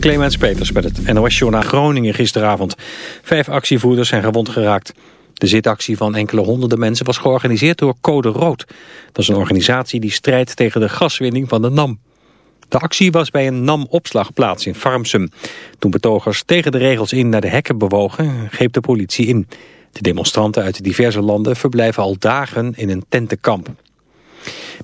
Clemens Peters met het NOS-journaal Groningen gisteravond. Vijf actievoerders zijn gewond geraakt. De zitactie van enkele honderden mensen was georganiseerd door Code Rood. Dat is een organisatie die strijdt tegen de gaswinning van de NAM. De actie was bij een NAM-opslagplaats in Farmsum. Toen betogers tegen de regels in naar de hekken bewogen, greep de politie in. De demonstranten uit diverse landen verblijven al dagen in een tentenkamp.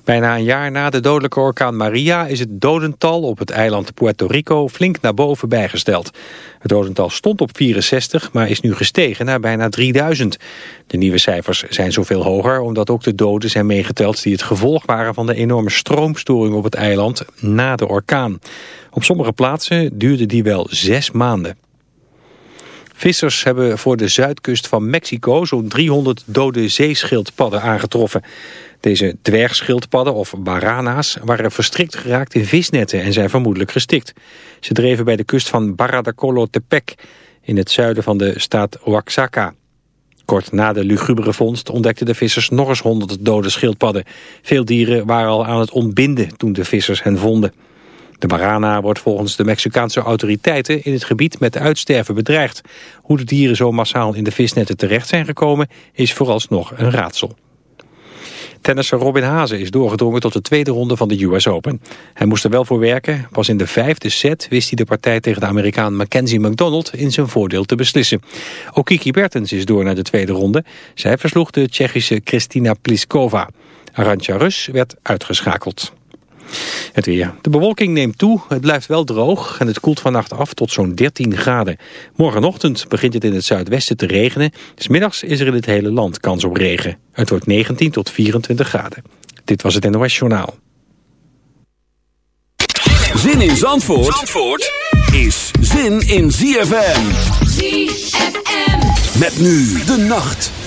Bijna een jaar na de dodelijke orkaan Maria is het dodental op het eiland Puerto Rico flink naar boven bijgesteld. Het dodental stond op 64, maar is nu gestegen naar bijna 3000. De nieuwe cijfers zijn zoveel hoger omdat ook de doden zijn meegeteld die het gevolg waren van de enorme stroomstoring op het eiland na de orkaan. Op sommige plaatsen duurde die wel zes maanden. Vissers hebben voor de zuidkust van Mexico zo'n 300 dode zeeschildpadden aangetroffen. Deze dwergschildpadden of barana's waren verstrikt geraakt in visnetten en zijn vermoedelijk gestikt. Ze dreven bij de kust van Barra de Colotepec in het zuiden van de staat Oaxaca. Kort na de lugubere vondst ontdekten de vissers nog eens honderd dode schildpadden. Veel dieren waren al aan het ontbinden toen de vissers hen vonden. De barana wordt volgens de Mexicaanse autoriteiten in het gebied met uitsterven bedreigd. Hoe de dieren zo massaal in de visnetten terecht zijn gekomen is vooralsnog een raadsel. Tennisser Robin Hazen is doorgedrongen tot de tweede ronde van de US Open. Hij moest er wel voor werken. Pas in de vijfde set wist hij de partij tegen de Amerikaan Mackenzie McDonald in zijn voordeel te beslissen. Ook Kiki Bertens is door naar de tweede ronde. Zij versloeg de Tsjechische Kristina Pliskova. Arantja Rus werd uitgeschakeld. Het weer. De bewolking neemt toe, het blijft wel droog en het koelt vannacht af tot zo'n 13 graden. Morgenochtend begint het in het zuidwesten te regenen. Smiddags is er in het hele land kans op regen. Het wordt 19 tot 24 graden. Dit was het NOS Journaal. Zin in Zandvoort, Zandvoort is zin in ZFM. ZFM. Met nu de nacht.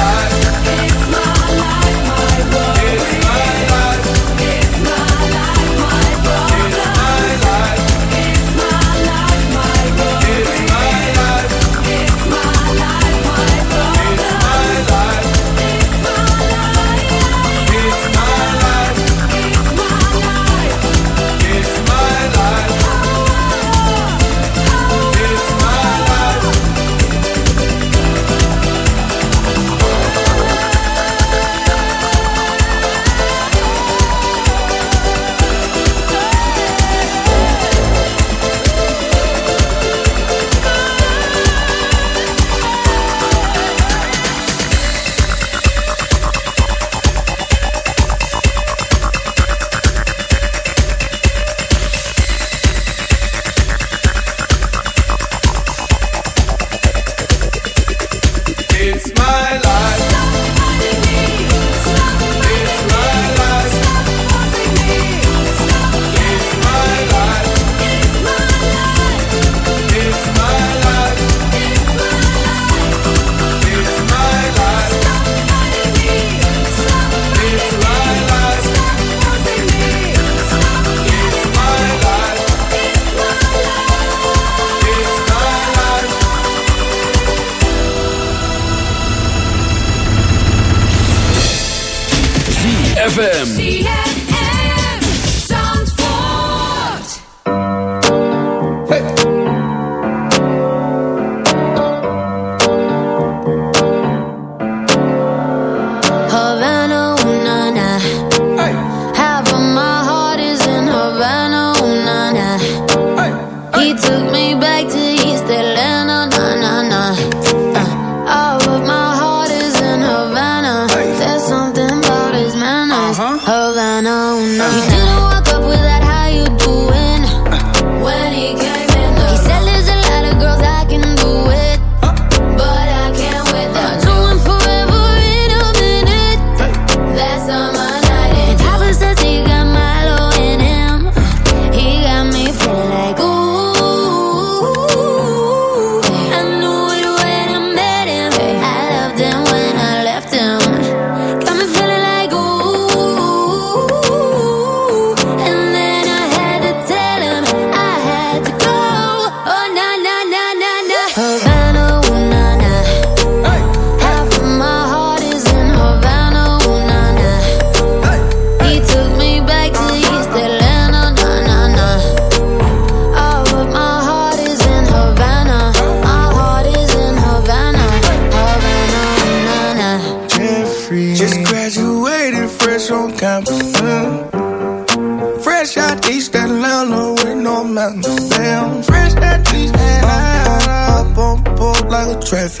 12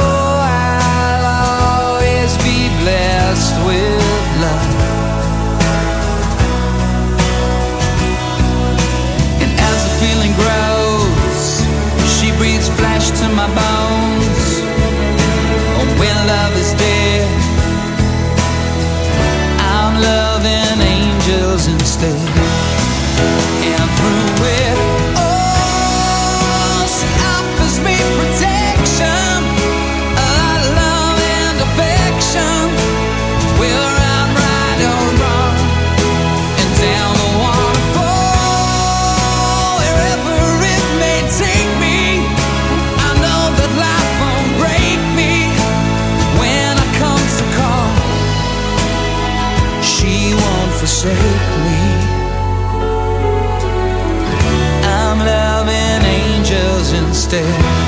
때 instead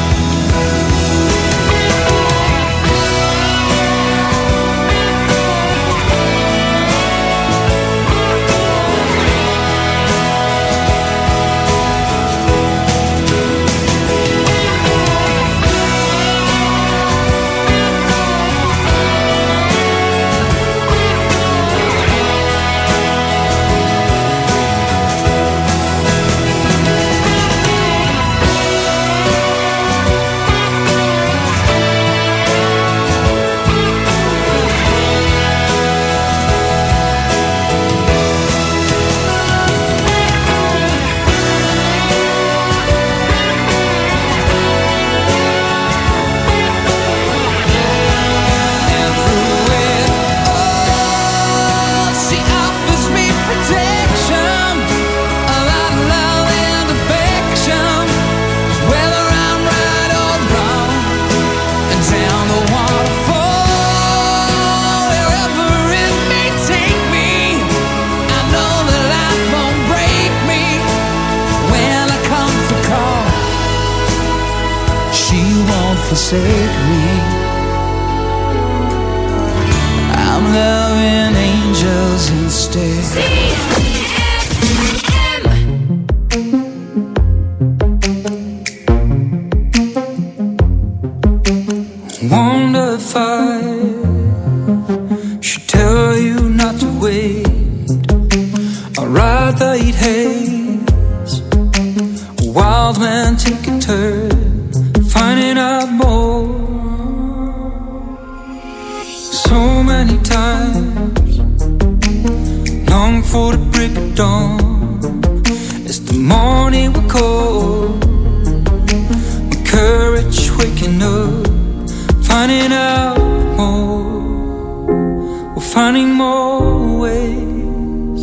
finding more ways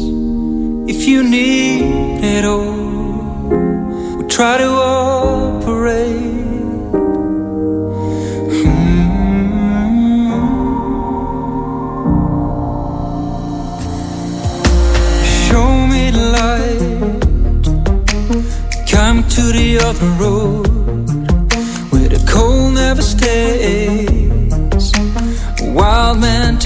if you need it all. We try to operate. Come to the other road where the cold never stays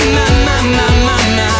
My, my, my, my, my,